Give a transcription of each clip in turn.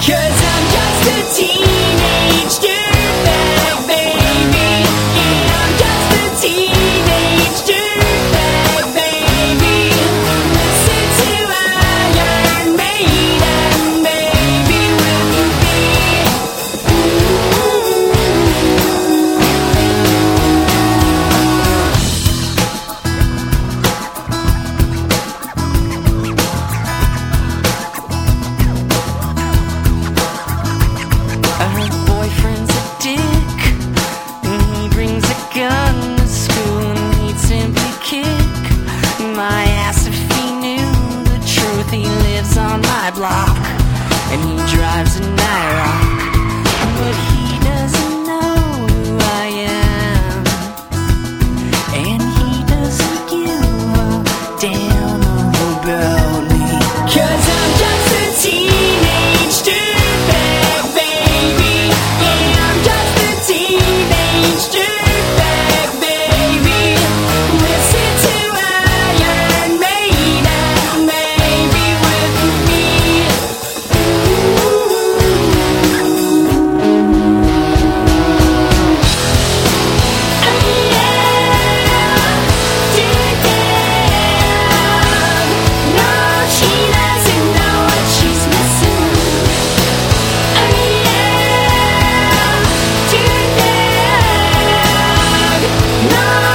Cause I'm just a teen block and he drives an Nyrock.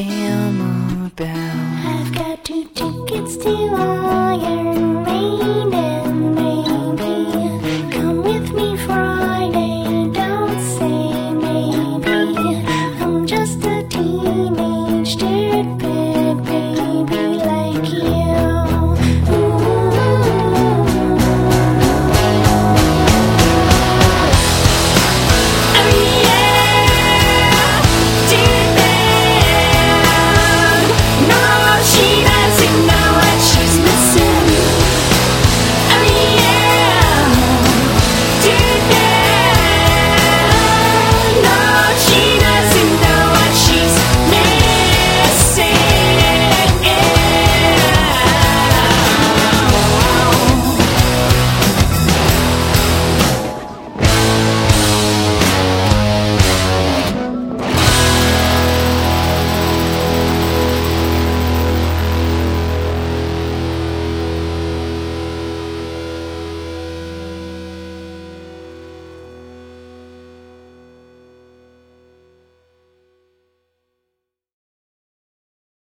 Oh, I've got two tickets to Ireland.